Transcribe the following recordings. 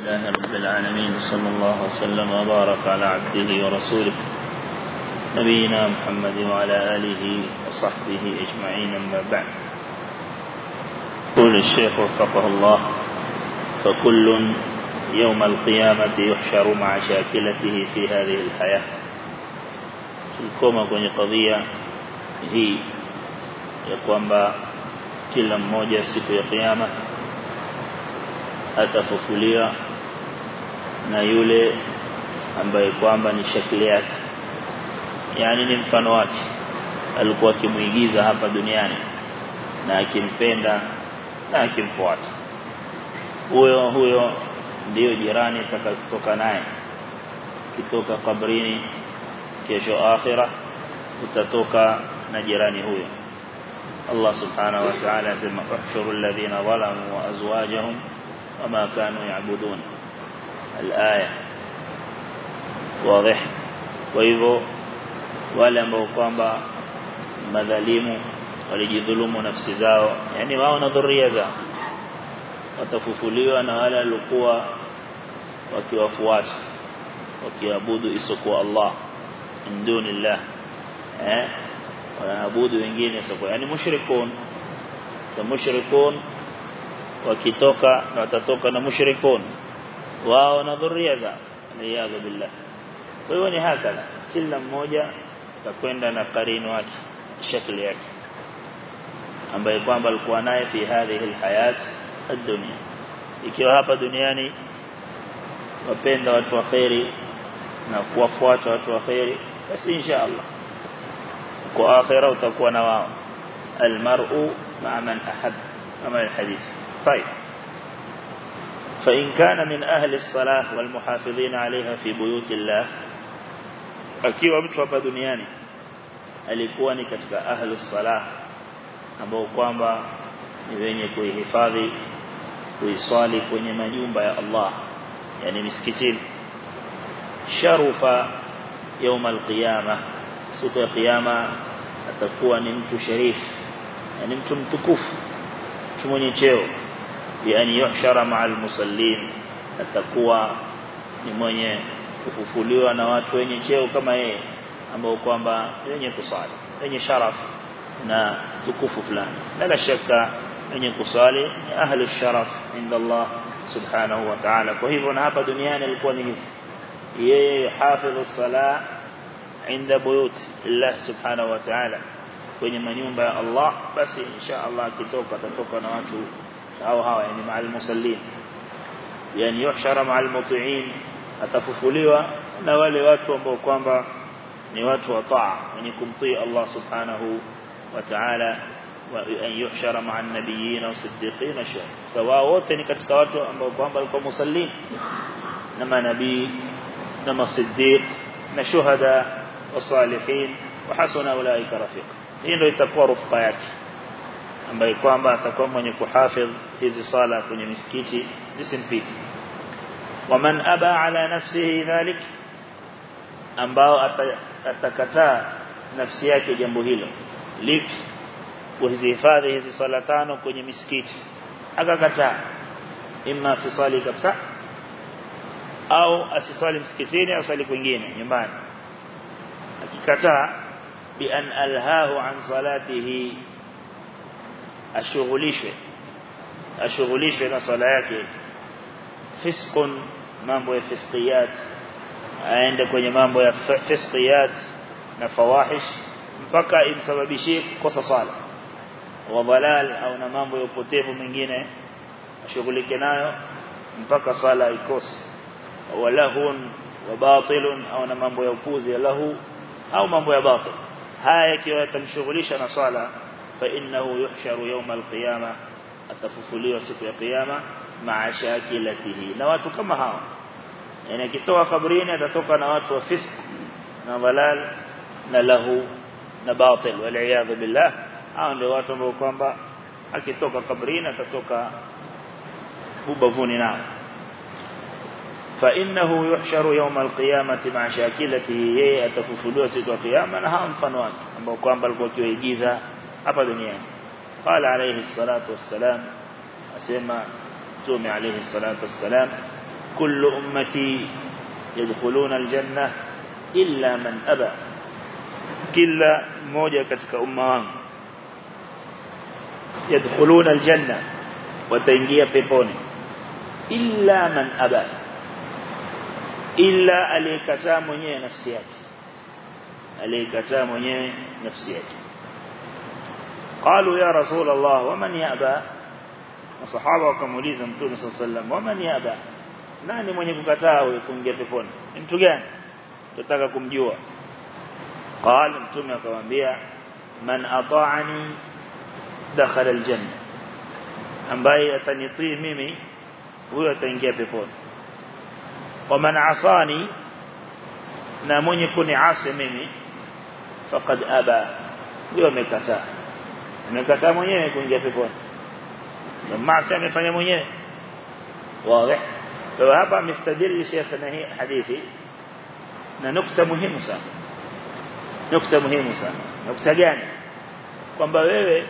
لله رب العالمين صلى الله وسلم وبارك على عبده ورسوله نبينا محمد وعلى آله وصحبه أجمعين أما بعد. قول الشيخ وفقه الله فكل يوم القيامة يحشر مع شاكلته في هذه الحياة. kwenye kadhia hii ya kwamba kila mmoja siku ya kiyama atafufuliwa na yule ambaye kwamba ni shakili yake. Yani ni mfano wake. Alikuwa akimuigiza hapa duniani na akimpenda na akimfuata. Huyo huyo ndiyo jirani atakayotoka naye. Kitoka kabrini kesho akhira utatoka na jirani huyo. Allah subhanahu wa ta'ala asema uhshuru alladhina zalamu wa azwajahum wama kanu ya'budun wazi kwa hivyo wale ambao kwamba madhalimu walijidhulumu nafsi zao yani wao na dhuria zao watafufuliwa na wale waliokuwa wakiwafuata wakiabudu isokuwa Allah indunillah eh? Wanaabudu wengine isokuwa yani mushrikun. Na mushrikun wakitoka na watatoka na mushrikun wao na dhuria zao niyadhu billah kwa hiyo ni hakala kila mmoja atakwenda na karino wake shakli yake ambaye kwamba alikuwa naye fi hadhihi alhayat ad-dunya ikiwa hapa duniani wapenda watu wa khairi na kuwafuata watu wa khairi basi insha Allah kwa akhira utakuwa na wao almar'u ma'a man ahab kama alhadith طيب فإن كان من أهل الصلاة والمحافظين عليها في بيوت الله أكي ومتوى بدنياني ألكواني كتب أهل الصلاة أبو قوام إذن يكوي حفاظي كوي صالي كوي يوم يا الله يعني مسكتين. شرف يوم القيامة سوق القيامة أتكواني متو شريف يعني متو متكوف كموني تشيرو yani yuhshara ma'al musallin atakuwa ni mwenye kufufuliwa na watu wenye cheo kama yeye ambao kwamba wenye kusali wenye sharaf na tukufu fulani bila shaka wenye kusali ni ahli sharaf inda Allah subhanahu wa ta'ala kwa hivyo na hapa duniani alikuwa ni hivi yeye hafidhu sala buyut Allah subhanahu wa ta'ala kwenye manyumba ya Allah basi insha Allah akitoka atatoka na watu hawa yani ma'al musallin yani yuhshara ma'al muti'in atafufuliwa na wale watu ambao kwamba ni watu wa taa wenye kumtii Allah subhanahu wa ta'ala an yuhshara ma'an nabiyyin wa siddiqin sawa wote ni katika watu ambao kwamba walikuwa musallin na manabii na masiddiq na shuhada wa salihin wa hasuna ulaika rafiq hii ndio itakuwa rufqa yake ambaye kwamba atakuwa mwenye kuhafidh hizi sala kwenye misikiti zisimpiti waman aba ala nafsihi dhalik ambao atakataa nafsi yake jambo hilo. Lif kuhifadhi hizi sala tano kwenye misikiti. Akakataa. Imma sisali kabisa au asisali msikitini au asali kwingine nyumbani. Akikataa bi an alhahu an salatihi ashughulishwe ashughulishwe na sala yake. Fisqun mambo ya fisqiyat aende kwenye mambo ya fisqiyat na fawahish mpaka imsababishie kukosa sala wa dalal au na mambo ya upotevu mengine ashughulike nayo mpaka sala ikose. Walahun wa batilun au na mambo ya upuzi lahu au mambo ya batil. Haya yakiwa yatamshughulisha na sala فإنه يحشر يوم القيامة التفصلية سفر القيامة مع شاكلته. نوات كما هاو يعني كتوى قبرين يتتوقع نوات وفس نظلال نله نباطل والعياذ بالله. هاو نوات وكما كتوى قبرين يتتوقع ببفون نعم. فإنه يحشر يوم القيامة مع شاكلته يتفصلية سفر القيامة. نهام فنوات وكما بلقوا كيوه جيزة hapa duniani qala alayhi salatu wassalam asema mtume alayhi salatu wassalam كل أمتي يدخلون الجنة إلا من أبى كلا موجة كتك أمهم يدخلون الجنة وتنجي بيبوني إلا من أبى إلا aliyekataa mwenyewe nafsi yake aliyekataa mwenyewe nafsi yake قالوا يا رسول الله ومن يأبى؟ الصحابة قاموا لي صلى الله عليه وسلم ومن يأبى؟ ناني من يكتا ويكون جتفون انتو جان؟ تتاككم جوا؟ قال أنتم يا قوانبيا من أطاعني دخل الجنة. أم باي أتنطيه ميمي هو أتنجي بفون ومن عصاني نامون يكون عاصي ميمي فقد أبى. هو مكتاه amekataa mwenyewe kuingia peponi. Na maasi amefanya mwenyewe. Wazi. Kwa hapa amestadili Sheikh na hii hadithi na nukta muhimu sana. Nukta muhimu sana. Nukta gani? Kwamba wewe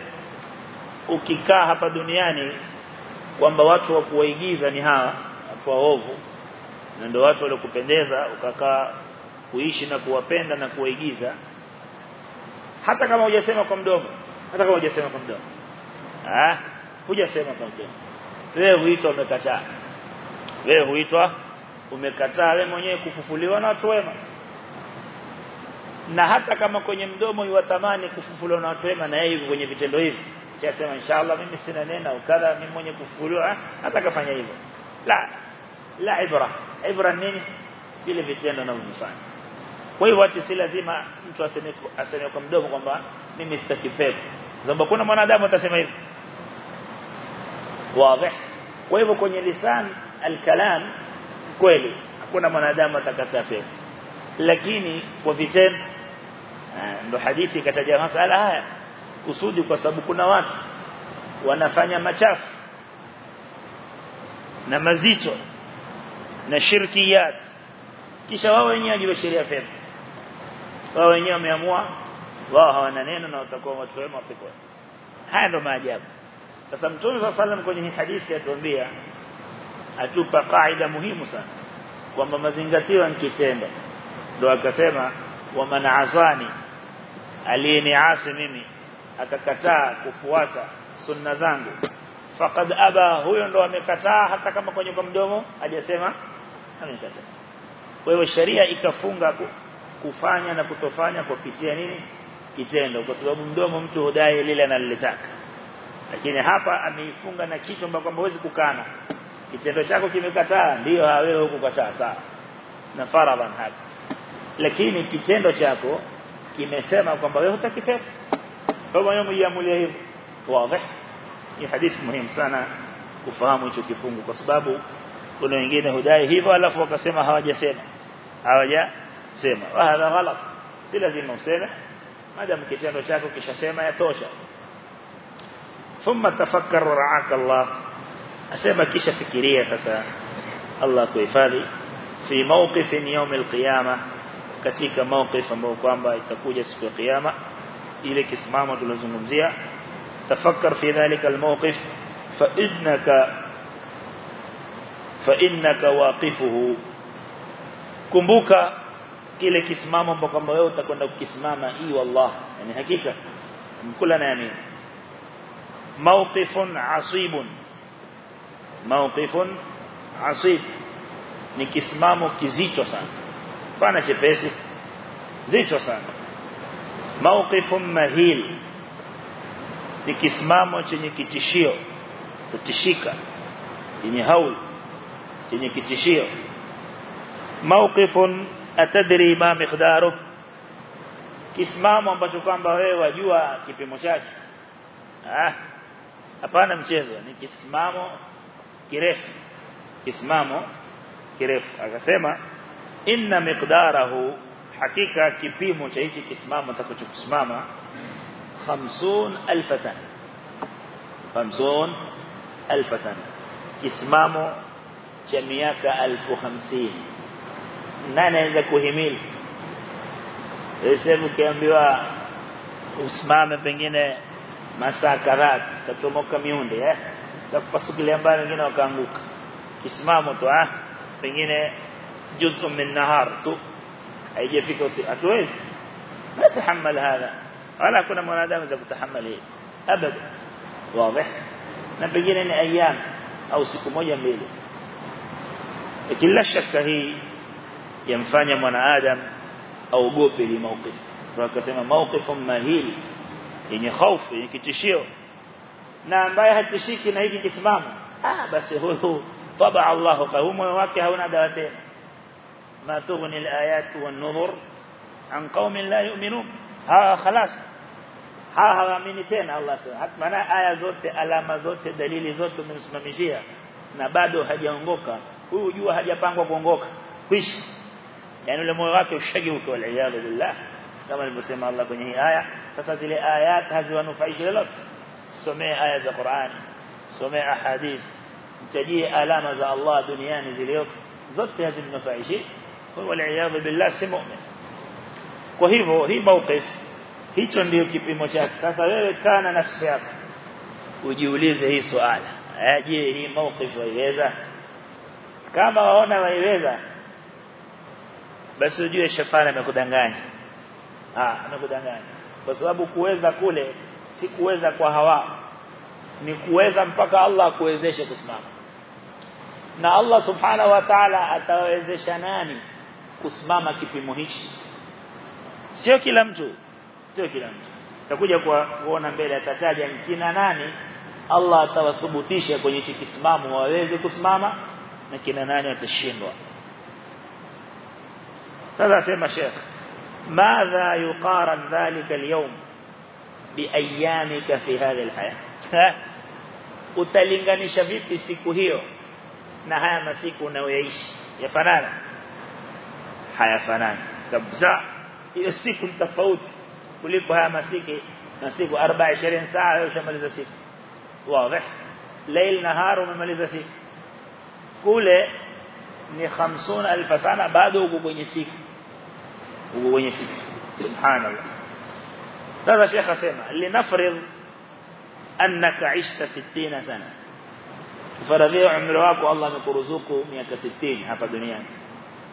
ukikaa hapa duniani kwamba watu wa kuwaigiza ni hawa watu waovu na ndio watu waliokupendeza ukakaa kuishi na kuwapenda na kuwaigiza. Hata kama hujasema kwa mdomo hata kama hujasema kwa mdomo ah hujasema kwa mdomo wewe huitwa umekataa. Wewe huitwa umekataa. Wewe mwenyewe kufufuliwa na watu wema. Na hata kama kwenye mdomo yuwatamani kufufuliwa na watu wema na yeye yuko kwenye vitendo hivi. Yasema inshallah mimi sina nena ukadha mimi mwenye kufufuliwa hata kafanya hivyo. La. La ibra. Ibra nini? Vile vitendo anavyofanya kwa hivyo ati si lazima mtu aseme aseme kwa mdomo kwamba mimi sitaki pepo sababu kuna mwanadamu atasema hivyo. Wazi. Kwa hivyo kwenye lisan alkalam kweli hakuna mwanadamu atakataa pepo lakini kwa vitendo ndo hadithi ikataja masala haya. Kusudi kwa sababu kuna watu wanafanya machafu na mazito na shirkiyat. Kisha wao wenyewe wajiwe sheria pepo wao wenyewe wameamua wao hawana neno na watakuwa watu wema wapekwa haya ndo maajabu. Sasa mtume sallam kwenye hii hadithi atuambia atupa kaida muhimu sana kwamba mazingatio ni kitendo. Ndo akasema wa man asani aliyeniasi mimi akakataa kufuata sunna zangu faqad aba huyo ndo amekataa hata kama kwenye kwa mdomo hajasema amekataa. Kwa hiyo sheria ikafunga kufanya na kutofanya kwa kupitia nini? Kitendo. Kwa sababu mdomo mtu hudai lile analitaka lakini hapa ameifunga na kitu ambacho kwamba huwezi kukana. Kitendo chako kimekataa ndio wewe hukukataa. Sawa. Na faradhan hapa lakini kitendo chako kimesema kwamba wewe hutaki pepo kwa hiyo mjiamulia hivyo. Wazi. Ni hadithi muhimu sana kufahamu hicho kifungu. Kwa sababu kuna wengine hudai hivyo alafu wakasema hawajasema hawajasema hadha ghalat si lazima useme madam kitendo chako kishasema yatosha ثم تفكر رعاك الله asema kisha fikiria sasa Allah kuhifadhi fi mawqif yawm al-qiyamah katika mawqif ambao kwamba itakuja siku ya kiyama ile kisimamo tulizungumzia tafakkar fi dhalika al-mawqif fa innaka fa innaka waqifuhu kumbuka kile kisimamo ambapo kwamba wewe utakwenda kukisimama hii wallah yani hakika mkula na yani mawqifun asibun. Mawqifun asib. Ni kisimamo kizito sana. Pana chepesi. Zito sana. Mawqifun mahil. Ni kisimamo chenye kitishio. Kutishika. Yenye hauli chenye kitishio. Mawqifun atadri ma miqdaru kisimamo ambacho kwamba wewe wajua kipimo chake ah hapana mchezo ni kisimamo kirefu kisimamo kirefu akasema inna miqdarahu hakika kipimo cha hichi kisimamo atakachokusimama 50000 sana 50000 sana kisimamo cha miaka 1050 nani anaweza kuhimili sasa ukiambiwa usimame pengine masaa kadhaa tatomoka miunde eh kupasukilia mbali wengine wakaanguka kisimamo tu ah pengine juz'u min nahar tu haijafika usiku hatuwezi natahammal hadha wala kuna mwanadamu za kutahammali hii abada wazi na pengine ni ayyam au siku moja mbili kila shaka hii yamfanya mwanadam aogope ile mauqif kwa akasema mauqifum mahili yenye hofu yenye kitishio. Na ambaye hatishiki na hiki kisimamo ah basi huyo taba Allah kwa moyo wake hauna dawa tena. Ma tughni alayat wan nuzur an qaumin la yu'minun. Ha khalas. Ha haamini tena Allah subhanahu maana aya zote alama zote dalili zote umemsimamishia na bado hajaongoka. Huyu jua hajapangwa kuongoka. Kwisha يعني لما يغاتوا الشجي والعياذ بالله. كما المسلم الله كنيه آية فصلت لي آيات هذه ونفعيك للك سمع آية ذا قرآن سمع حديث تجيه آلام ذا الله دنيان ذي ليوك ذات هذه النفعيشي والعياذ بالله سمؤمن وهي هي موقف. هي تنديو كي في مشاك فصلت كان نفسي وجي وليز هي سؤال. أجيه هي موقف ويهذا كما هنا ويهذا basi ujue shafara amekudanganya. Ah amekudanganya. Kwa sababu kuweza kule si kuweza kwa hawa. Ni kuweza mpaka Allah akuwezeshe kusimama. Na Allah subhanahu wa ta'ala atawezesha nani kusimama kipimo hichi? Sio kila mtu. Sio kila mtu. Takuja kuona mbele atataja kina nani Allah atawathubutisha kwenye kisimamo waweze kusimama na kina nani watashindwa هذا سيما شيخ ماذا يقارن ذلك اليوم بأيامك في هذه الحياة؟ أتلنغني شفيف بسيكوهيو نهاية مسيكو نويعيش يا فنان حياة فنان تبزع يسيكو التفوت كلكو هيا مسيكي مسيكو 24 ساعة يوش مليزة سيك واضح ليل نهار ومليزة سيك كله ni 50000 sana bado uko kwenye siku. ووينيسيك سبحان الله. هذا شيخ سيما لنفرض أنك عشت ستين سنة. فرضي عمرك والله مكرزوك مئة ستين هذا الدنيا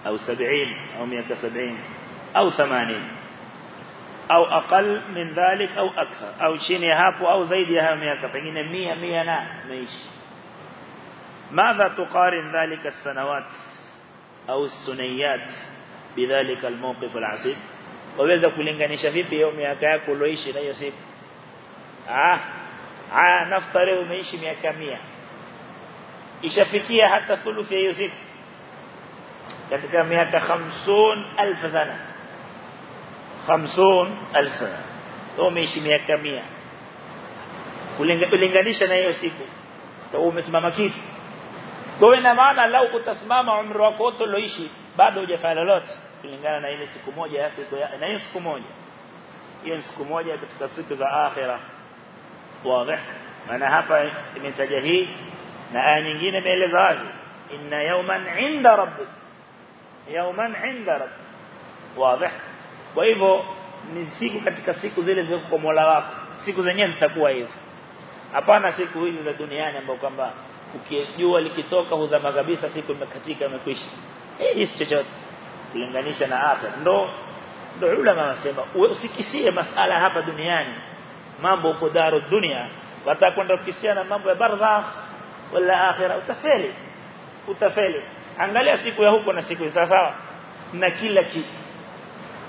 أو سبعين أو مئة سبعين أو ثمانين. أو أقل من ذلك أو أكثر. أو شيني هابو أو زيد يهام مئة فإن مئة مئة نا ميش ماذا تقارن ذلك السنوات أو السنيات بذلك الموقف العصيب. وبيزا كلنغانيشا فيبي يومي أكاك ولوئيشي نيو سيب آه آه نفتره ميشي ميكا ميا إشا فيكيا حتى ثلث يو سيب كتك ميكا خمسون ألف ثنة خمسون ألف ثنة وميشي ميكا ميا كلنغانيشا نيو سيب تقومي اسمام كيف kwa maana lao kutasimama umri wako wote bado hujafanya lolote kulingana na ile siku moja ya siku na hiyo siku moja. Hiyo siku moja katika siku za akhira. Wazi. Maana hapa imetaja hii na aya nyingine imeeleza wazi. Inna yawman 'inda rabbik. Yawman 'inda rabbik. Wazi. Kwa hivyo ni siku katika siku zile zile kwa Mola wako. Siku zenyewe zitakuwa hizo. Hapana siku hizi za duniani ambapo kwamba ukijua likitoka huzama kabisa siku imekatika imekwisha. Hii si chochote kulinganisha na hapa. Ndo ndo ulama wanasema usikisie masala hapa duniani. Mambo uko daru dunia watakwenda ukisia na mambo ya barzakh wala akhira. Utafeli. Utafeli. Angalia siku ya huko na siku ya sawa na kila kitu.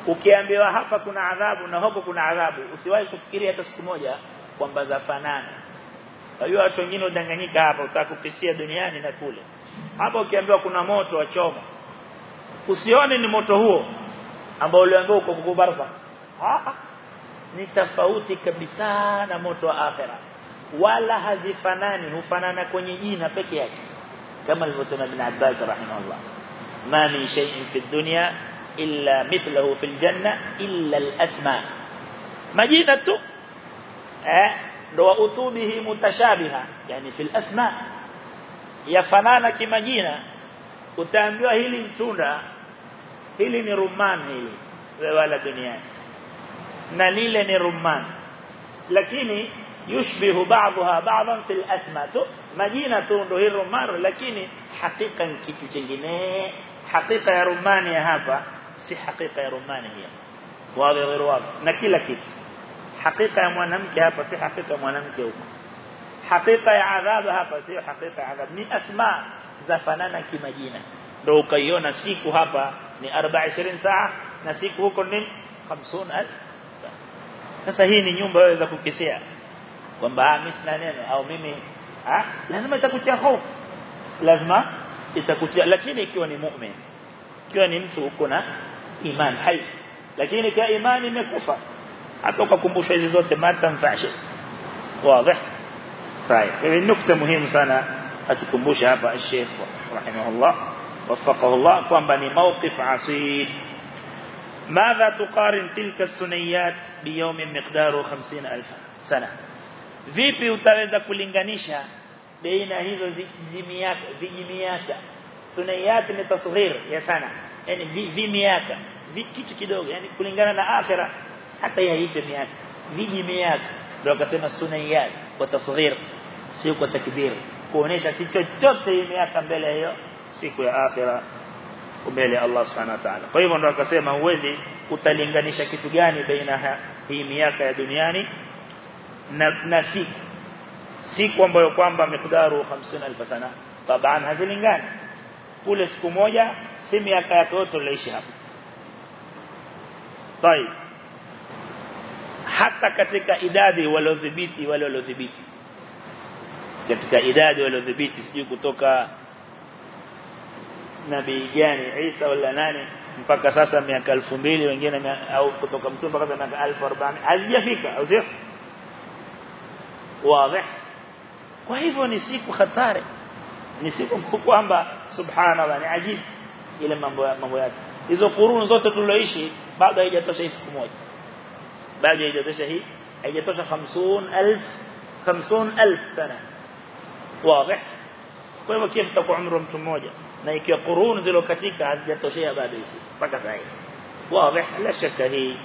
Ukiambiwa hapa kuna adhabu na huko kuna adhabu usiwahi kufikiria hata siku moja kwamba zafanana. Hiyo watu wengine udanganyika hapa utakupisia duniani na kule. Hapa ukiambiwa kuna moto wa choma usione ni moto huo ambao uliambiwa uko kubarza ah ni tofauti kabisa na moto wa akhera wala hazifanani hufanana kwenye jina peke yake kama alivyosema ibn Abbas rahimahullah ma min shay'in fi dunya illa mithluhu fil janna illa al-asma majina tu eh ndo wa utubihi mutashabiha yani fil asma yafanana kimajina utaambiwa hili tunda hili ni rumman hili wala duniani na lile ni rumman lakini yushbihu ba'daha ba'dan fil asma tu majina tu ndo hili rumman lakini hakika ni kitu kingine hakika ya rumani ya hapa si hakika ya rumani hiyo wazi غير wazi na kila kitu hakika ya mwanamke hapa si hakika ya mwanamke huko hakika ya adhabu hapa sio hakika ya adhabu ni asma za fanana kimajina ndio ukaiona siku hapa ni 24 saa na siku huko ni 50000 sasa hii ni nyumba waweza kukisia kwamba mimi sina neno au mimi ah lazima itakutia hofu lazima itakutia lakini ikiwa ni mu'min ikiwa ni mtu uko na iman hai lakini kwa imani imekufa hata ukakumbusha hizi zote matamfashi wazi طيب hii nukta muhimu sana atukumbusha hapa Sheikh rahimahullah وفقه الله kwamba ni mawqif asib ماذا تقارن تلك السنيات بيوم مقداره 50000 سنه vipi utaweza kulinganisha baina hizo zimiaka vijimiaka sunayat ni tasghir ya sana yani vimiaka kitu kidogo yani kulingana na akhira hata yaite miaka vijimiaka ndio akasema sunayat kwa tasghir sio kwa takbir kuonesha si chochote miaka mbele hiyo siku ya akhira mbele ya Allah subhanahu wa ta'ala kwa hivyo ndio akasema uwezi utalinganisha kitu gani baina hii miaka ya duniani na, na siku siku ambayo kwamba miqdaru 50000 sana taban hazilingani kule siku moja si miaka yake yote uliishi hapo طيب hata katika idadi waliodhibiti wale waliodhibiti katika idadi waliodhibiti sijui kutoka nabii gani Isa wala nani mpaka sasa miaka 2000 wengine au kutoka mtume mpaka miaka 1400 hazijafika au sio wazi kwa hivyo ni siku hatari ni siku kwamba subhanallah ni ajibu ile mambo mambo yake hizo kurunu zote tuloishi bado haijatosha hii siku moja bado haijatosha hii haijatosha 50000 50000 sana wazi kwa hivyo kiasi tutakuwa umri mtu mmoja na ikiwa kurunu zilokatika hazijatoshea bado hizi mpaka sasa wazi la shaka hii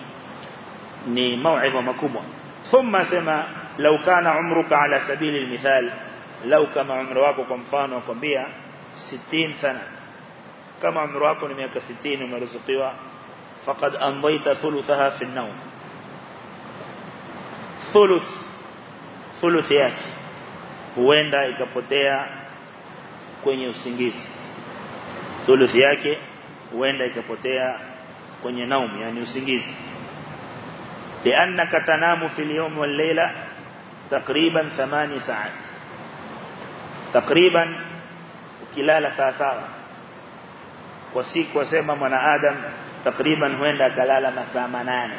ni mauidha makubwa thumma sema لو كان عمرك على سبيل المثال لو كما عمر wako kwa mfano akwambia 60 sana kama umri wako ni miaka 60 umeruzukiwa faqad amdaita thuluthaha fi an-nawm thuluth thuluth yake huenda ikapotea kwenye usingizi thuluthi yake huenda ikapotea kwenye naumu yani usingizi. Lianaka tanamu fil yawm wal layla takriban 8 sa'at. Takriban ukilala saa sawa kwa siku wasema mwanadamu takriban huenda akalala masaa manane.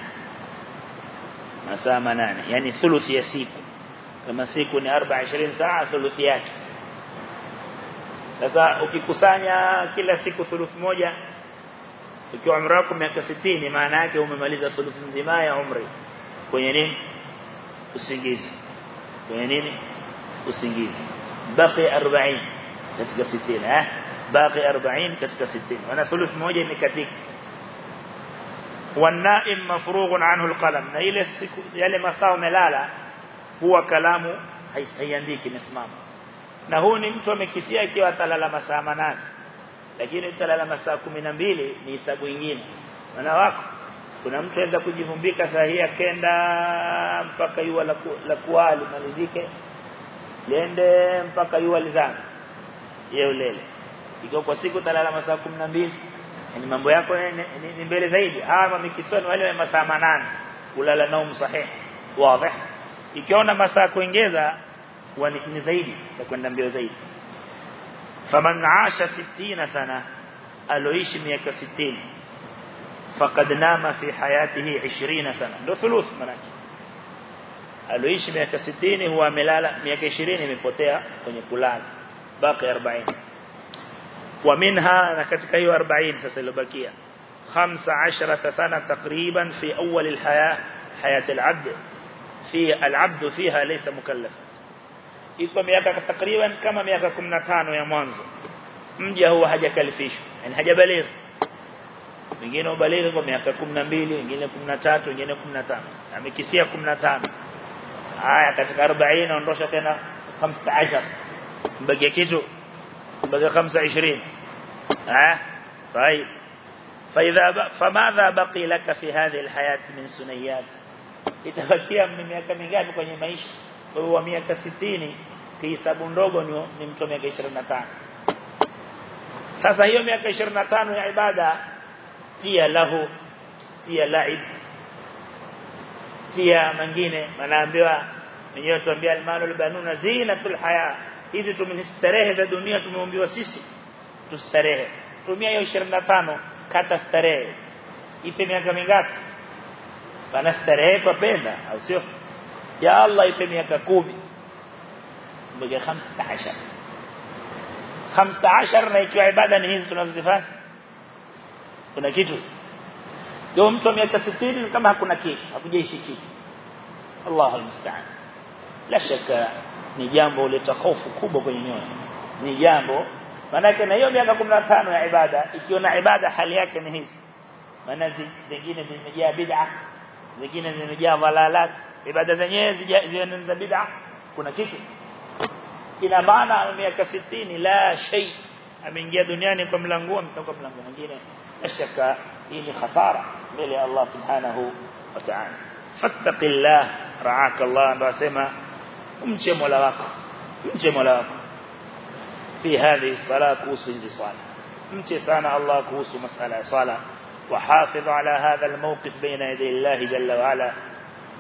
Masaa 8 yani thuluthi ya siku. Kama siku ni 24 saa thuluthi yake. Sasa ukikusanya kila siku thuluthi moja ukiwa umri wako miaka 60 maana yake umemaliza thuluthi nzima ya umri kwenye nini usingizi kwenye nini usingizi baki 40 katika 60 eh baki 40 katika 60 wana thuluth moja imekatika والنائم مفروغ عنه القلم na ile siku yale masaa umelala huwa kalamu haiandiki imesimama na huu ni mtu amekisia akiwa atalala masaa manane. Lakini utalala masaa 12 ni hisabu nyingine. Maana wako kuna mtu anaweza kujivumbika saa hii akenda mpaka yua la, ku, la kuali malizike lende mpaka yua lizana yeye ulele. Ikiwa kwa siku talala masaa 12 ni mambo yako ni, mbele zaidi. Hawa mikisoni wale masaa manane ulala nao sahihi wazi. Ikiona masaa kuongeza ولكن زيد تكون نبيه زيد. فمن عاش ستين سنة aliyeishi miaka ستين. فقد نام في حياته عشرين سنة. ده ثلوث منك. aliyeishi miaka ستين huyo amelala miaka عشرين ميكوتيا kwenye kulala باقي أربعين. ومنها na katika hiyo أربعين sasa iliyobakia. خمس عشرة سنة تقريبا في أول الحياة حياة العبد. في العبد فيها ليس مكلفا. Iko miaka takriban kama miaka 15 ya mwanzo mja huwa hajakalifishwa yani hajabaligh wengine ubaligh kwa miaka 12 wengine 13 wengine 15 amekisia 15 haya katika 40 ondosha tena 15 mbaki kitu بقى 25 ها طيب فإذا فماذا بقي لك في هذه الحياة من سنيات itabakia miaka mingapi kwenye maisha wewe wa miaka 60 kihesabu ndogo ni mtu miaka 25 sasa hiyo miaka 25 ya ibada tia lahu tia laib tia mengine manaambiwa wenyewe tuambia almalu albanuna zinatul haya hizi tumenistarehe za dunia tumeombiwa sisi tustarehe tumia hiyo 25 kata starehe ipe miaka mingapi pana starehe kwa penda au sio يا الله يبقى ميكا كومي بقى خمسة عشر. خمسة عشر نيكو عبادة نهيز تنظفات كنا كيتو يوم تو ميكا ستين كما كنا كيت أبو جيش كيت الله المستعان. لا شك نيجامبو لتخوف كوبو كنيون نيجامبو. manake na hiyo miaka 15 ya ibada ikiona ibada hali yake ni hizi manazi zingine zimejaa bid'a zingine zimejaa walalati ibada zenyewe zina bid'a kuna kitu ina maana miaka 60 la shay ameingia duniani kwa mlango mtoka mlango mwingine shaka hii ni khasara mbele Allah subhanahu wa ta'ala fattaqillah ra'aka Allah ndo asema umche Mola wako mche Mola wako fi hadhihi salat kuhusu hizi swala mche sana Allah kuhusu masala ya swala وحافظ على هذا الموقف بين يدي الله جل وعلا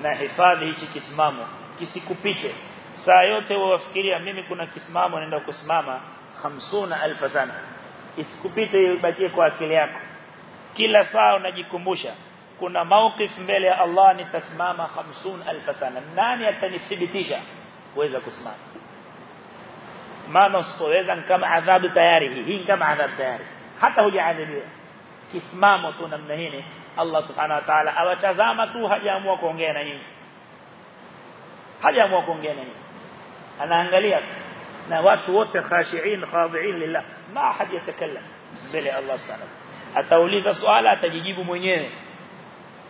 na hifadhi hichi kisimamo kisikupite saa yote wafikiria mimi kuna kisimamo naenda kusimama 50000 sana isikupite ibakie kwa akili yako kila saa unajikumbusha kuna mawqif mbele ya Allah nitasimama 50000 sana nani atanithibitisha kuweza kusimama maana usipoweza kama adhabu tayari hii hii kama adhabu tayari hata hujaadhibiwa kisimamo tu namna hii Allah subhanahu wa ta'ala awatazama tu hajaamua kuongea na nyinyi hajaamua kuongea na nyinyi anaangalia na watu wote khashiin khadi'in lillah ma ahad yatakallam mbele Allah subhanahu atauliza swala atajijibu mwenyewe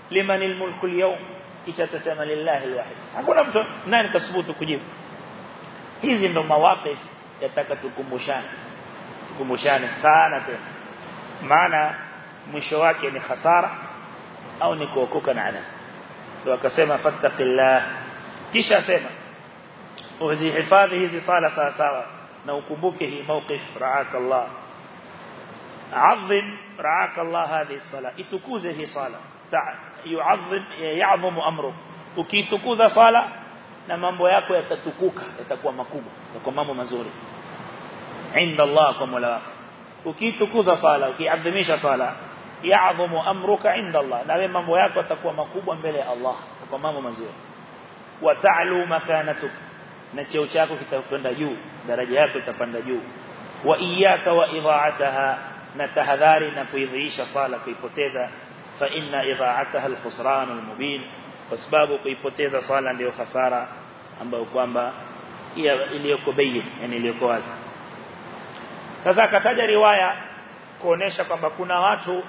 limanil mulku al-yawm kisha tasema lillahi alwahid hakuna mtu nani kasubutu kujibu hizi ndo mawaqif yataka tukumbushane tukumbushane sana tena maana mwisho wake ni hasara au ni kuokoka na adhabu ndio akasema fattaqillah kisha sema uzihifadhi hizi sala sawa sawa na ukumbuke hii mawqif raaka Allah عظم رعاك الله هذه الصلاة itukuze hii sala yu'azzim ya'dhamu amru ukitukuza sala na mambo yako yatatukuka yatakuwa makubwa yatakuwa mambo mazuri inda Allah kwa Mola wako ukitukuza sala ukiadhimisha sala ya'dhamu amruka inda Allah na wewe mambo yako yatakuwa makubwa mbele ya Allah kwa mambo mazuri wa ta'lu makanatuk na cheo chako kitapanda juu daraja yako itapanda juu wa iyyaka wa idha'ataha na tahadhari na kuidhiisha sala kuipoteza fa inna idha'ataha al-khusran al-mubin kwa sababu kuipoteza sala ndio hasara ambayo kwamba iliyoko bayin yani iliyoko wazi sasa akataja riwaya kuonesha kwamba kuna watu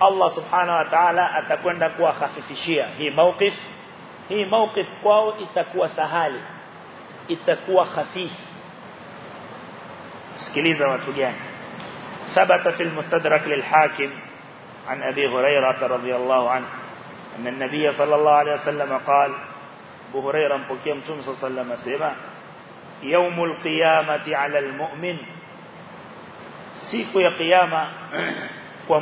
Allah subhanahu wa ta'ala atakwenda kuwahafifishia hii mawqif hii mawqif kwao itakuwa sahali itakuwa hafifu sikiliza watu gani ثبت في المستدرك للحاكم عن أبي هريرة رضي الله عنه أن النبي صلى الله عليه وسلم قال أبو هريرة مبكيم صلى الله عليه وسلم يوم القيامة على المؤمن siku ya kiyama kwa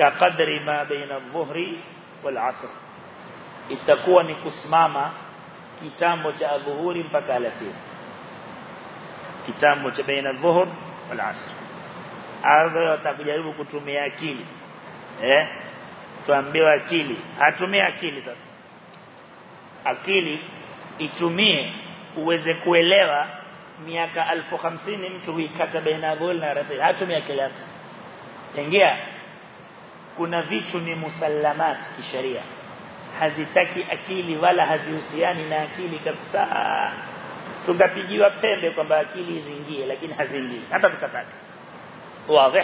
mu'min ka kadri ma baina adh-dhuhri wal 'asr. Itakuwa ni kusimama kitambo cha adhuhuri mpaka alasiri. Kitambo cha baina adh-dhuhr wal 'asr. Hapo atakujaribu kutumia akili. Eh? Tuambiwa akili. Atumie akili sasa. Akili itumie uweze kuelewa miaka 1050 mtu huikata baina dhuhur na alasiri. Hatumia akili sasa ingia kuna vitu ni musallamat kisheria hazitaki akili wala hazihusiani na akili kabisa. Tukapigiwa pembe kwamba akili izingie lakini haziingii. Hata tukataka wazi.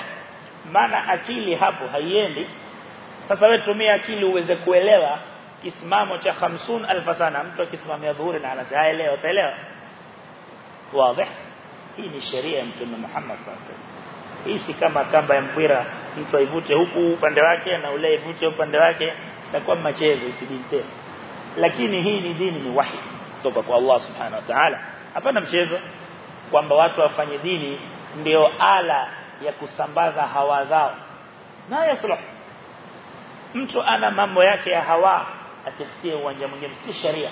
Maana akili hapo haiendi. Sasa wewe tumia akili uweze kuelewa kisimamo cha 50000 sana. Mtu akisimamia dhuhuri na anasema aelewa utaelewa. Wazi. Hii ni sheria ya mtume Muhammad sallallahu alaihi wasallam. Hii si kama kamba ya mpira mtu aivute huku upande wake na ule aivute upande wake na kwa itibinte lakini hii ni dini ni wahi kutoka kwa Allah subhanahu wa ta'ala. Hapana mchezo kwamba watu wafanye dini ndio ala ya kusambaza hawa zao. Na yasluh mtu ana mambo yake ya hawa atafikie uwanja mwingine si sharia.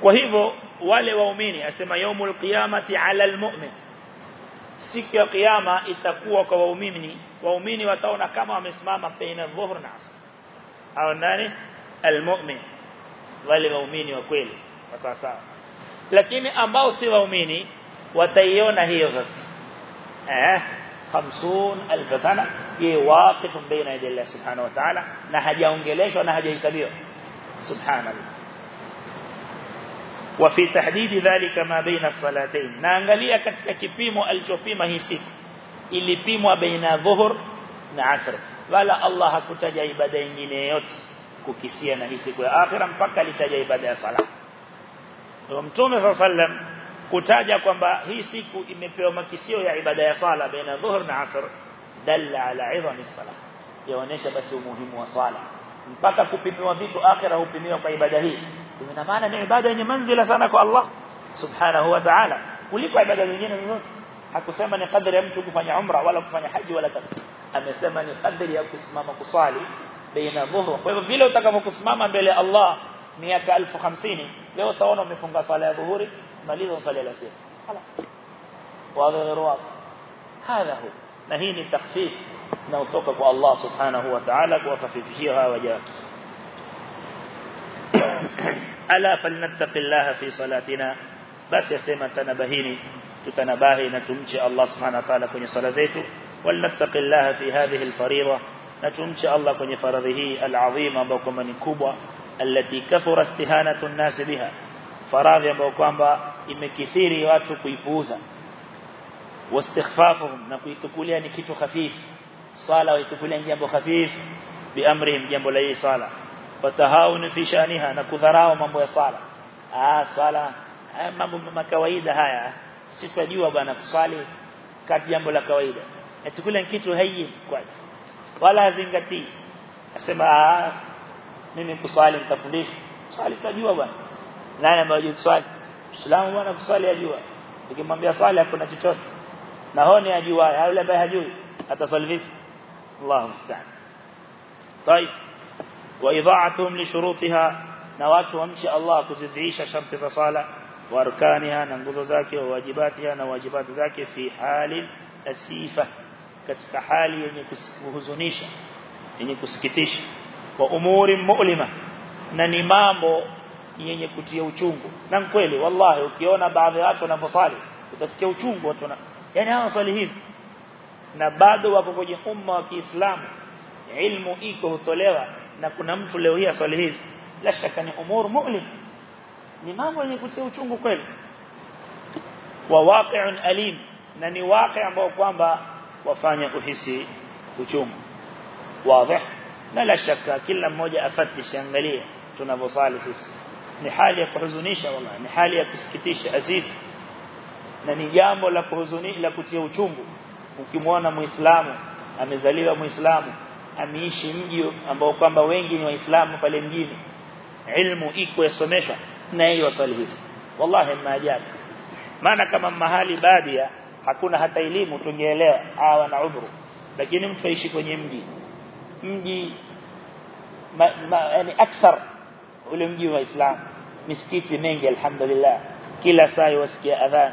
Kwa hivyo wale waumini asema yaumul qiyamati ala almu'min siku ya kiyama itakuwa kwa waumini waumini wataona kama wamesimama baina dhuhur na asr au nani almu'min wale waumini wa kweli sawa sawa lakini ambao si waumini wataiona hiyo sasa eh 50000 sana ye waqif baina yadi Allah subhanahu wa ta'ala na hajaongeleshwa na hajahesabiwa subhanallah وفي تحديد ذلك ما بين الصلاتين naangalia katika kipimo alichopima hii siku ilipimwa baina dhuhur na asr wala Allah hakutaja ibada nyingine yote kukisia na hii siku ya akhira mpaka alitaja ibada ya sala mtume sallam kutaja kwamba hii siku imepewa makisio ya ibada ya sala baina dhuhur na asr dalla ala idhami sala yaonesha basi umuhimu wa sala mpaka kupimiwa vitu akhira hupimiwa kwa ibada hii ina maana ni ibada yenye manzila sana kwa Allah subhanahu wa ta'ala kuliko ibada nyingine zote hakusema ni kadri ya mtu kufanya umra wala kufanya haji wala kadri amesema ni kadri ya kusimama kuswali baina dhuhur kwa hivyo vile utakavyokusimama mbele ya Allah miaka 1050 leo utaona umefunga swala ya dhuhuri maliza swala ya asr خلاص واضح غير واضح هذا هو na hii ni takhfif na utoka kwa Allah subhanahu wa ta'ala kuwafifishia hawa waja ala falnattaqillaha fi salatina basi yasema tanabahini tutanabahi na tumche Allah subhanahu wa ta'ala kwenye sala zetu walnattaqillaha fi hadhihi alfariida na tumche Allah kwenye faradhi hii alazima ambayo kwamba ni kubwa allati kathura istihanatu an-nas biha faradhi ambayo kwamba imekithiri watu kuipuuza واستخفافهم na kuitukulia ni kitu hafifu sala waitukulia jambo hafifu biamrihim jambo la hii sala shaniha na kudharau mambo ya sala ah sala mambo kawaida haya si tunajua bwana kusali kati jambo la kawaida atukulia kitu hayyi kwake wala hazingatii asema ah mimi kusali nitafundisha swali tunajua bwana nani ambaye kuswali Muislamu bwana kuswali ajua ukimwambia swali hakuna chochote na honi ajua yule ambaye hajui ataswali vipi Allahu musta'an طيب وإضاعتهم لشروطها. نواتهم إن شاء الله كتدعيش شرط فصالة وأركانها ننقض ذاك وواجباتها نواجبات ذاك في حال أسيفة كتستحالي يعني أن يكسكتش يعني أن يكسكتش وأمور مؤلمة. ننمامو أن يعني يكتيو تشونغو ننقولي والله وكيونا بعض ذاتنا فصالة وتسكيو تشونغو يعني هم صالحين. نبادوا وكوكوجي أمة في إسلام علمو إيكو تولوا na kuna mtu leo hii aswali hizi. La shaka ni umur mu'lim ni mambo yenye kutia uchungu kweli. Wa waqi'un alim. Na ni waqi' ambao kwamba wafanya uhisi uchungu. Wazi. Na la shaka kila mmoja afatishe angalie tunavyosali sisi. Ni hali ya kuhuzunisha wallahi. Ni hali ya kusikitisha azid na ni jambo la kuhuzuni la kutia uchungu. Ukimwona muislamu amezaliwa muislamu ameishi mji ambao kwamba wengi ni waislamu pale mjini. Ilmu iko yasomeshwa na hiyo swali hivi. Wallahi maajabu. Maana kama mahali badia hakuna hata elimu tungeelewa hawa na udhuru. Lakini mtu aishi kwenye mji. Mji yani akthar ule mji wa Islam. Misikiti mengi alhamdulillah. Kila saa wasikia adhan.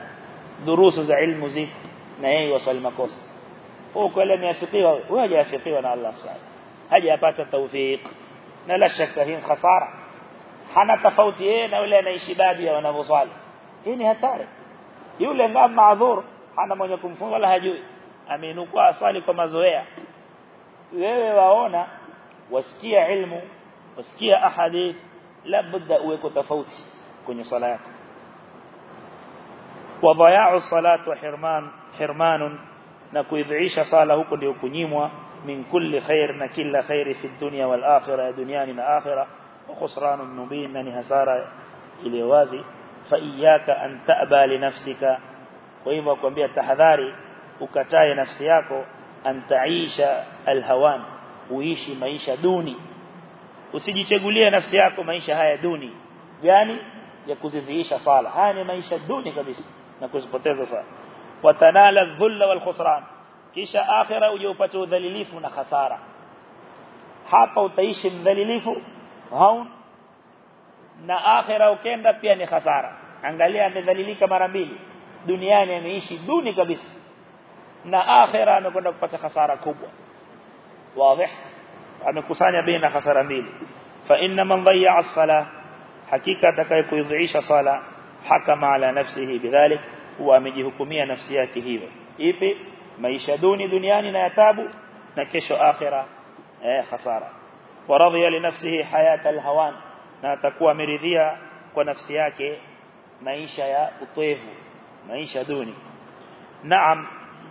Durusu za ilmu ziko na yeye wasali makosa huko ile ameafikiwa wewe hajafikiwa na Allah subhanahu hajapata tawfik na la shaka hii khasara hana tofauti yeye na yule anaishi badia wanavyoswali hii ni hatari yule ngam maadhur hana mwenye kumfunga wala hajui ameinukua aswali kwa mazoea wewe waona wasikia ilmu wasikia ahadith labda uweko tofauti kwenye swala yako وضياع الصلاة وحرمان حرمان نكويذعيش صالة huko ndio kunyimwa min kulli khair na kila khair fi dunya wal akhirah duniani na akhirah wa khusran mubin na ni hasara ile wazi fa iyyaka an ta'ba li nafsika kwa hivyo akwambia tahadhari ukatae nafsi yako antaisha alhawan uishi maisha duni usijichagulie nafsi yako maisha haya duni gani ya kuzidhiisha sala haya ni maisha duni kabisa na kuzipoteza sala watanala dhulla wal khusran kisha akhira uje upate udhalilifu na hasara hapa utaishi mdhalilifu haun na akhira ukenda pia ni hasara angalia amedhalilika mara mbili duniani ameishi duni kabisa na akhira amekwenda kupata hasara kubwa wazi amekusanya baina hasara mbili fa inna man dhayya as-salah hakika atakayekuidhiisha sala hakama ala nafsihi bidhalik huwa amejihukumia nafsi yake hivyo ipi maisha duni duniani na yatabu na kesho akhira eh hasara waradhiya li nafsihi hayata alhawan na atakuwa ameridhia kwa nafsi yake maisha ya utoevu maisha duni naam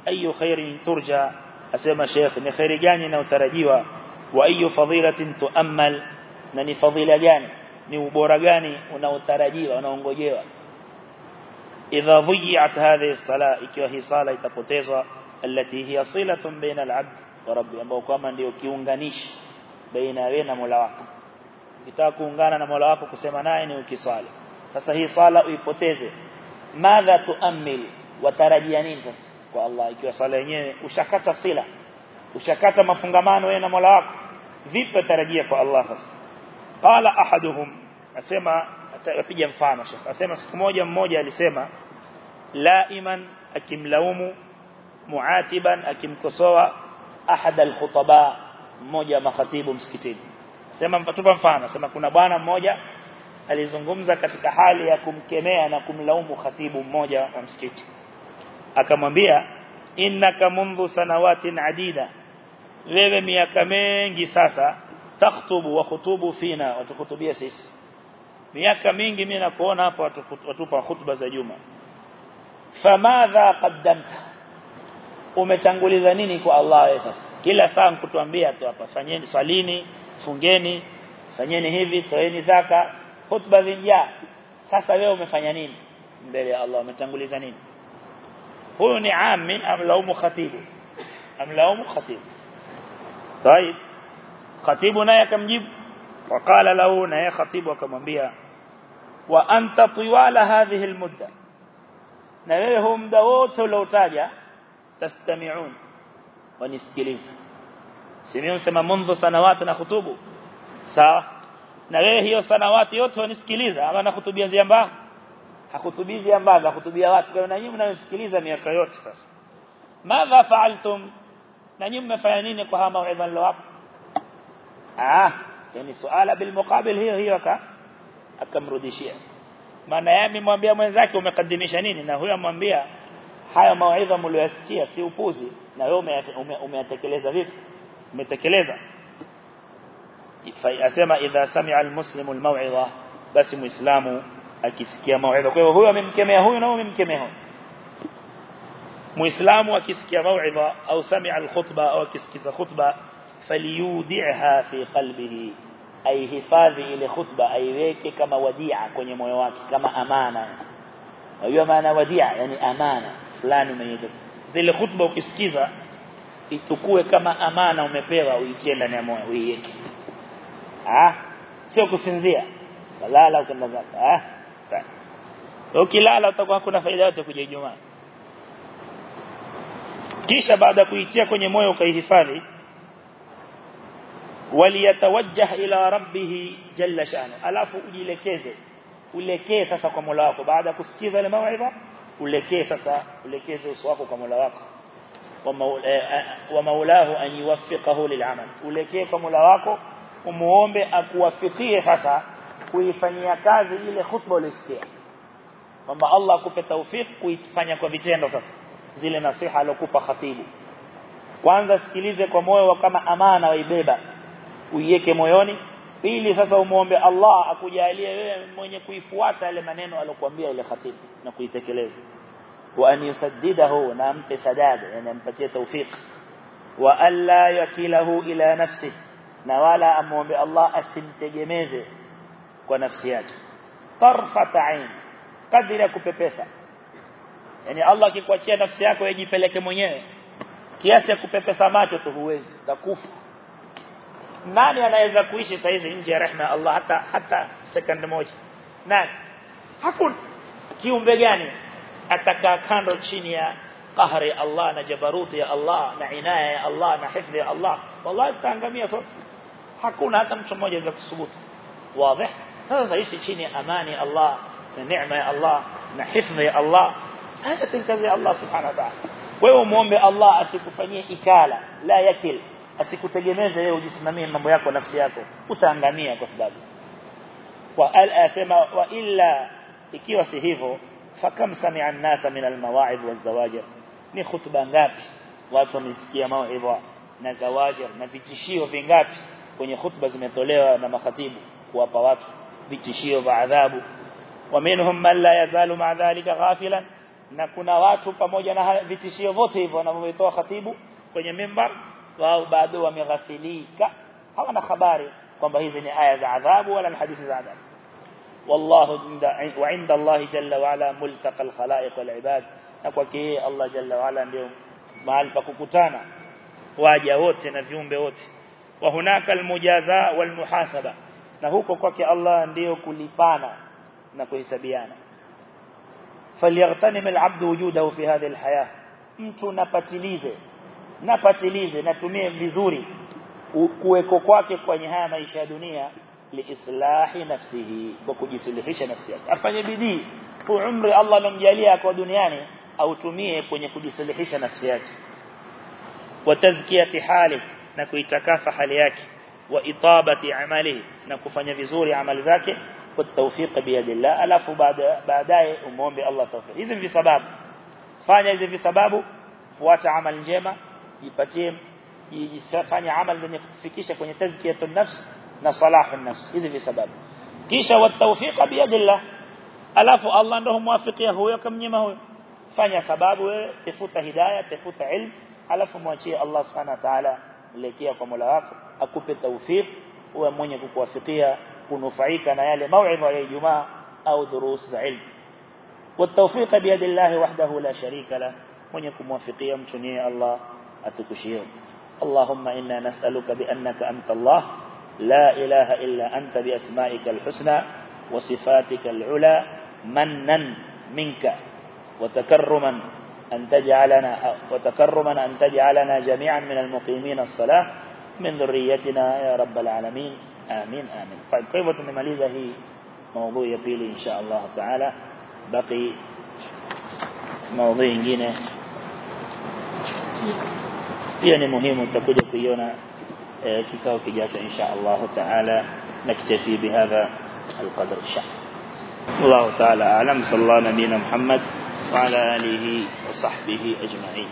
ayu khairin turja asema sheikh ni khairi gani na utarajiwa wa ayu fadilatin tuammal na ni fadhila gani ni ubora gani unaotarajiwa unaongojewa إذا ضيعت هذه الصلاة وهي صلاة تبتزى التي هي صلة بين العبد ورب أبوك ومن يكيونغانيش بين أبينا ملاوك يتاكونغانا ملاوك كسمانين وكسالة فسهي صلاة ويبتزى ماذا تؤمل وترجيانين kwa Allah ikiwa sala صالة ushakata sila ushakata mafungamano yenu na Mola wako vipi tarajia kwa Allah sasa pala ahaduhum asema atapiga mfano Sheikh. Asema siku moja mmoja alisema laiman akimlaumu muatiban akimkosoa ahad alkhutaba mmoja makhatibu msikitini. Sema mpatupa mfano. Sema kuna bwana mmoja alizungumza katika hali ya kumkemea na kumlaumu khatibu mmoja wa msikiti. Akamwambia innaka mundu sanawatin adida. Wewe miaka mengi sasa takhtubu wa khutubu fina watukhutubia sisi miaka mingi mimi nakuona hapa watupa hutuba za juma famadha qaddamta umetanguliza nini kwa Allah wewe sasa kila saa mkutuambia tu hapa fanyeni salini fungeni fanyeni hivi toeni zaka hutuba zinjaa sasa wewe umefanya nini mbele ya Allah umetanguliza nini huyu ni ami amlaumu khatibu amlaumu khatibu طيب khatibu naye akamjibu وقال له نهي خطيب وكمبيا وأنت طوال هذه المدة. نريهم دوت لو تاجا تستمعون. ونسكليف سمعون سما منذ سنوات نخطوب سا نريه يو سنوات يوت ونسكليزا أما نخطوب يزيان باه حخطوب يزيان باه نخطوب يوات ونعيم نسكليزا ميكا يوت ساس ماذا فعلتم؟ نعيم مفعنين قهام وعظا لواب آه. Yani suala bil muqabil hiyo hiyo aka akamrudishia maana yeye amemwambia mwenzake umekadimisha nini na huyo amwambia haya mawaidha mlioyasikia si upuzi na wewe umeyatekeleza vipi umetekeleza asema idha sami'a almuslimu almaw'idha basi muislamu akisikia mauidha kwa hiyo huyo amemkemea huyo na amemkemea huyo muislamu akisikia mauidha au sami'a alkhutba au akisikiza khutba faliyudiha fi qalbihi aihifadhi ile khutba aiweke kama wadia kwenye moyo wake kama amana. Hiyo maana wadia yani amana fulani umeiweka zile khutba ukisikiza itukue kama amana umepewa uitie ndani ya moyo uiweke. Ah sio kusinzia. Lala ukenda zaka ah ukilala utakuwa hakuna faida yote kuja Ijumaa. Kisha baada kuitia kwenye moyo ukaihifadhi وليتوجه إلى ربه جل شأنه. ألاف أولي لكيزة أولي كيزة سكم الله أكو بعد أكو سكيزة لموعظة أولي كيزة أولي كيزة سواكو كم الله أكو آه، ومولاه أن يوفقه للعمل. أولي كيزة كم الله أكو ومهم بأكو وفقه خسا كيفني كازي إلى خطبة للسيح. وما الله أكو بتوفيق كيفني كو بجين رسس زي لنصيحة لكو بخطيبه وأنذا سكيزة كم هو وكما أمانة ويبيبه uiweke moyoni ili sasa umuombe Allah akujalie wewe mwenye kuifuata ile maneno alokuambia ile khatibu na kuitekeleza wa an yusaddidahu na ampe sadada yani ampatie tawfik wa alla yakilahu ila nafsi na wala amuombe Allah asimtegemeze kwa nafsi yake tarfat ain kadri ya kupepesa yani Allah akikuachia nafsi yako ijipeleke mwenyewe kiasi ya kupepesa macho tu huwezi utakufa nani anaweza kuishi saizi nje ya rehema ya Allah hata hata second moja nani hakuna kiumbe gani atakaa kando chini ya qahri Allah na jabaruti ya Allah na inaya ya Allah na hifdhi ya Allah wallahi tutaangamia sote hakuna hata mtu mmoja za kusubutu wazi sasa ishi chini ya amani ya Allah na neema ya Allah na hifdhi ya Allah hata tinkazi ya Allah subhanahu wa ta'ala wewe muombe Allah asikufanyie ikala la yakil asikutegemeze wewe ujisimamie mambo yako nafsi yako. Utaangamia kwa sababu. Wa al asema wa illa ikiwa si hivyo fakam sami'a an-nasa min al-mawa'id waz-zawajir ni khutba ngapi? Watu wamesikia mawaidha na zawajir na vitishio vingapi kwenye khutba zimetolewa na makhatibu kuwapa watu vitishio vya adhabu? Wa minhum man la yazalu ma'a dhalika ghafilan. Na kuna watu pamoja na vitishio vote hivyo wanavyotoa khatibu kwenye mimbar wao bado wameghafilika hawana habari kwamba hizi ni aya za adhabu wala hadithi za adhabu والله وعند الله جل وعلا ملتقى الخلائق والعباد na kwake Allah jalla wala ndio mahali pa kukutana waja wote na viumbe wote wa hunaka almujaza walmuhasaba na huko kwake Allah ndio kulipana na kuhesabiana falyaghtanim alabd wujudahu fi hadhihi alhayah mtu napatilize napatilize natumie vizuri kuweko kwake kwenye haya maisha ya dunia liislahi nafsihi kwa kujisilihisha nafsi yake afanye bidii kwa umri Allah alomjalia kwa duniani autumie kwenye kujisilihisha nafsi yake wa tazkiyati hali na kuitakasa hali yake wa itabati amali na kufanya vizuri amali zake kwa tawfiq biyadillah alafu baadaye umuombe Allah tawfiq hizi ni sababu fanya hizi sababu fuata amali njema jipatie jifanye amali zenye kufikisha kwenye tazkiyatun nafs na salahu nafs hizi ni sababu kisha wa tawfiq biyadillah alafu Allah ndo humwafikia huyo kamnyima huyo fanya sababu wewe tafuta hidayah tafuta ilmu alafu mwachie Allah subhanahu wa ta'ala elekea kwa Mola wako akupe tawfik uwe mwenye kukuwafikia kunufaika na yale mauidha ya Ijumaa au durus za ilmu والتوفيق بيد الله وحده لا شريك له من يكون موفقيا متنيه الله اتكشيه اللهم إنا نسألك بأنك أنت الله لا إله إلا أنت بأسمائك الحسنى وصفاتك العلى منا منك وتكرما أن تجعلنا وتكرما أن تجعلنا جميعا من المقيمين الصلاة من ذريتنا يا رب العالمين. آمين آمين. طيب كيف تنماليزة هي موضوع يبيلي إن شاء الله تعالى؟ بقي موضوع ingine pia ni muhimu tutakuja kuiona kikao kijacho insha Allah taala naktafi bihadha القدر إن شاء الله تعالى أعلم صلى الله نبينا محمد وعلى آله وصحبه أجمعين